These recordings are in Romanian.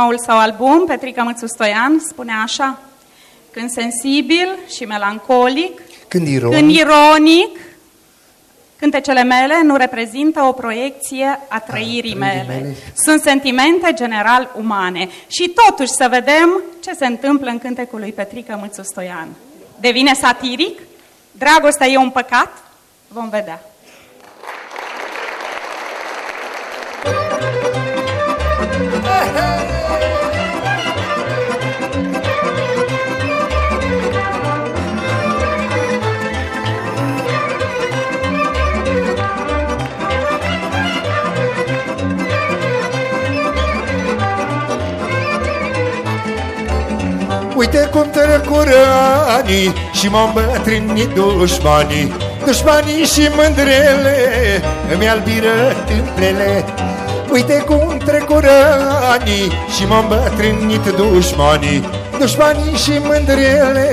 noul său album, Petrica Mățu Stoian, spune așa, când sensibil și melancolic, Când ironic, când ironic, cântecele mele nu reprezintă o proiecție a trăirii trăirii mele. mele. Sunt sentimente general umane. Și totuși să vedem ce se întâmplă în cântecul lui Petrica Mățu Stoian. Devine satiric? Dragostea e un păcat? Vom vedea. Uite cum trecură anii Și m-au îmbătrânit dușmanii. Dușmanii și mândrele Îmi albiră tâmplele. Uite cum trecură anii Și m-au îmbătrânit dușmanii. Dușmanii și mândrele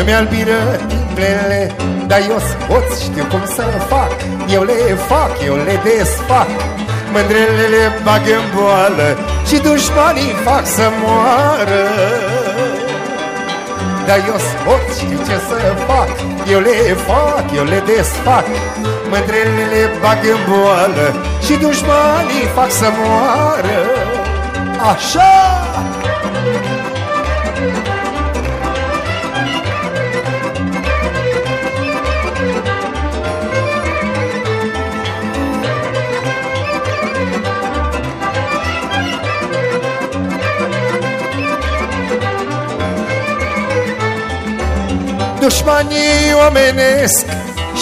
Îmi albiră tâmplele. Dar eu pot știu cum să fac Eu le fac, eu le desfac. Mândrele le bag în boală Și dușmanii fac să moară dar eu pot știu ce să fac? Eu le fac, eu le desfac. Mândrele le bag în boală Și dușmanii fac să moară. Așa! Dușmanii omenesc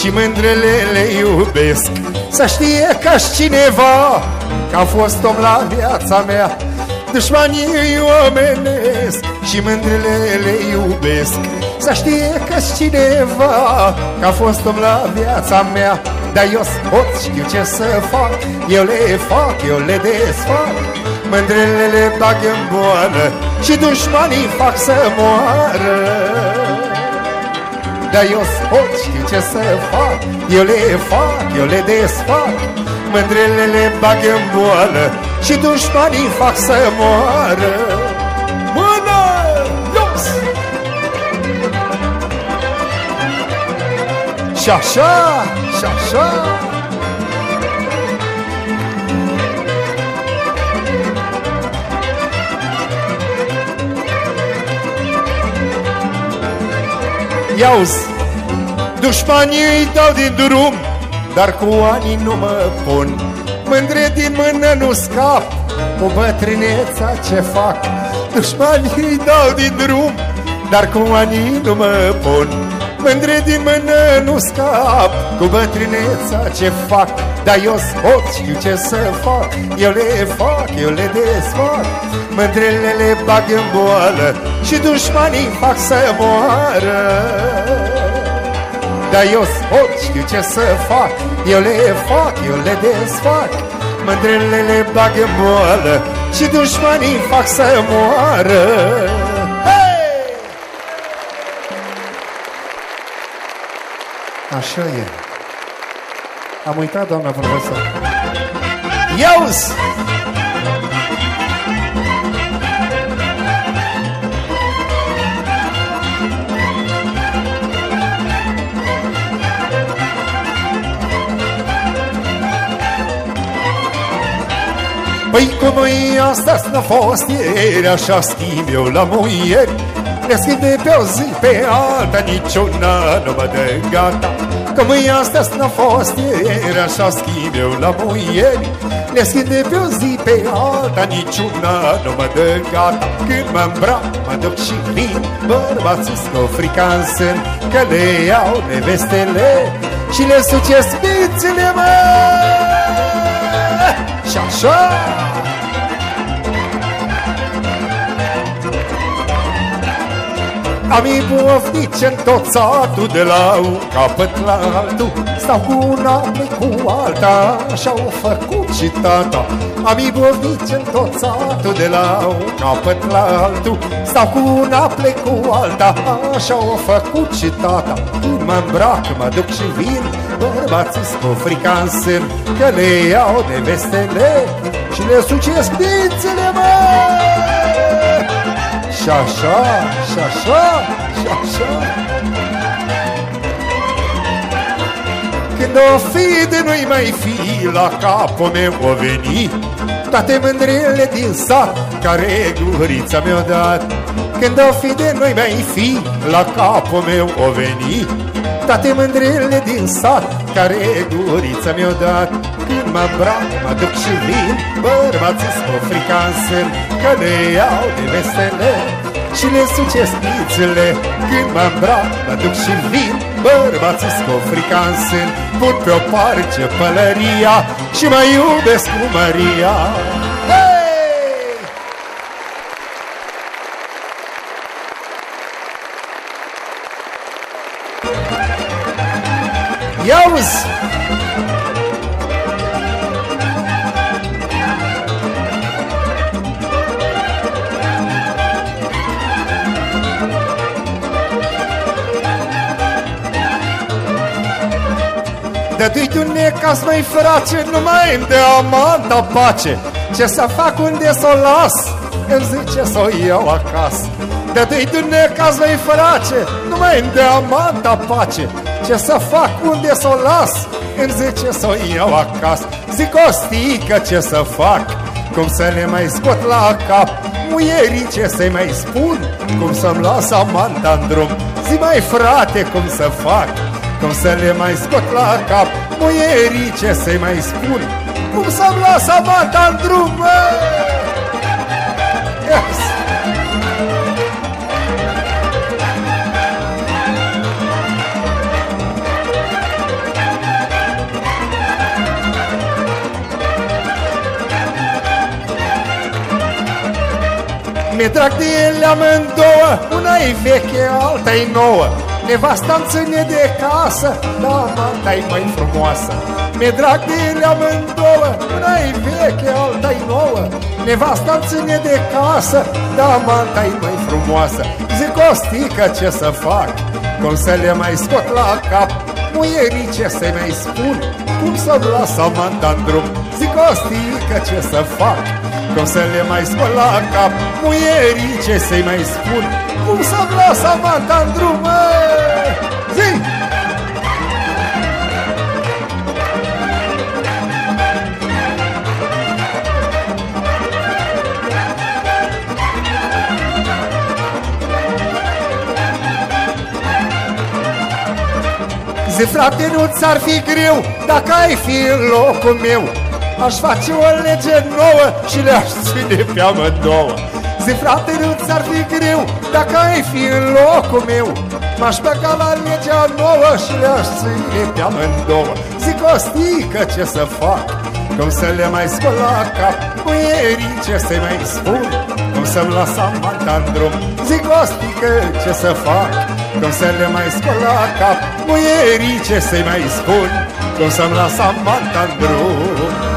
și mândrele le iubesc. Să știe ca și cineva că a fost om la viața mea. Dușmanii omenesc și mândrele le iubesc. Să știe ca și cineva că a fost om la viața mea. Dar eu pot știu ce să fac Eu le fac, eu le desfac. Mândrele le bag în boală Și dușmanii fac să moară dar eu pot știu ce să fac Eu le fac, eu le desfac Mândrele le bag în boală Și dușmanii fac să moară Mână! Ios! Și așa, și așa Iauzi, dușmanii îi dau din drum Dar cu ani nu mă pun. Mândre din mână nu scap Cu bătrâneța ce fac. Dușmanii îi dau din drum Dar cu ani nu mă pun. Mândre din mână nu scap Cu bătrâneța ce fac Dar eu pot știu ce să fac. Eu le fac, eu le desfac Mândrele le bag în boală Și dușmanii fac să moară. Dar eu pot știu ce să fac. Eu le fac, eu le desfac Mândrele le bag în boală Și dușmanii fac să moară. Hey! Așa e Am uitat, doamna profesor Iauzi! Păi cum e astăzi n-a fost ieri Așa schimb eu la muieri Le schimb de pe o zi pe alta Niciuna nu mă dă gata Cum e astăzi n-a fost ieri Așa schimb eu la muieri. Le schimb de pe o zi pe alta Niciuna nu mă dă gata. Când mă îmbrac, mă duc și vin Bărbații cu frica în sân Că le iau nevestele Și le sucesc mințile măi și așa Am ibovnice în tot satul De la un capăt la altul. Stau cu una, plec cu alta Așa o făcut și tata. Am ibovnice în tot satul De la un capăt la altul. Stau cu una, plec cu alta Așa o făcut și tata. Când mă îmbrac, mă duc și vin Bărbații cu frica în sân Că le iau de vestele Și le sucesc dințele măi Și așa, și așa, și așa. Când o fi de noi mai fi La capul meu o veni. Toate mândrele din sat Care gurița mi-a dat. Când o fi de noi mai fi La capul meu o veni. Toate mândrele din sat Care gurița mi-a dat. Când mă îmbrac, mă duc și vin Bărbații frica în sân Că le iau de vesele Și le suce spițele Când mă îmbrac, mă duc și vin Bărbații frica în sân Pun pe o parce pălăria Și mă iubesc cu Maria Hey! Ia-uzi! Dă-i tu necas, măi frate, nu mai îmi dea amanta pace. Ce să fac unde să o las? Îmi zice să o iau acasă. Dă-i tu necas, măi frate, nu mai îmi dea amanta pace. Ce să fac unde să o las? Îmi zice să o iau acasă. Zic o stică ce să fac? Cum să le mai scot la cap? Muierii ce să-i mai spun? Cum să-mi las amanta în drum? Zi mai frate cum să fac cum să le mai scot la cap Muierii ce să-i mai spun Cum să-mi las amanta în drum mă? Yes. Mi-e drag de ele amândouă Una-i veche, alta-i nouă Nevasta îmi ține de casă. Da, manta e mai frumoasă. Mi-e drag de ele amândouă. Una-i veche, alta-i nouă. Nevasta îmi ține de casă. Da, manta e mai frumoasă. Zic o stică ce să fac? Cum să le mai scot la cap? Muierii ce să-i mai spun? Cum să-mi las amanta în drum? Zic o stică ce să fac? Cum să le mai scot la cap? Muierii ce să-i mai spun? Cum să-mi las amanta în drum mă? Zi! Zi frate, nu ți-ar fi greu Dacă ai fi în locul meu. Aș face o lege nouă și le-aș ține pe amândouă. Zi frate, nu ți-ar fi greu dacă ai fi în locul meu M-aș băga la legea nouă și le-aș ține pe amândouă. Zic o stică ce să fac, cum să le mai scol la cap? Muierii ce să mai spun, cum să-mi las amanta în drum? Zic o stică ce să fac, cum să le mai scol la cap? Muierii ce să mai spun, cum să-mi las amanta în drum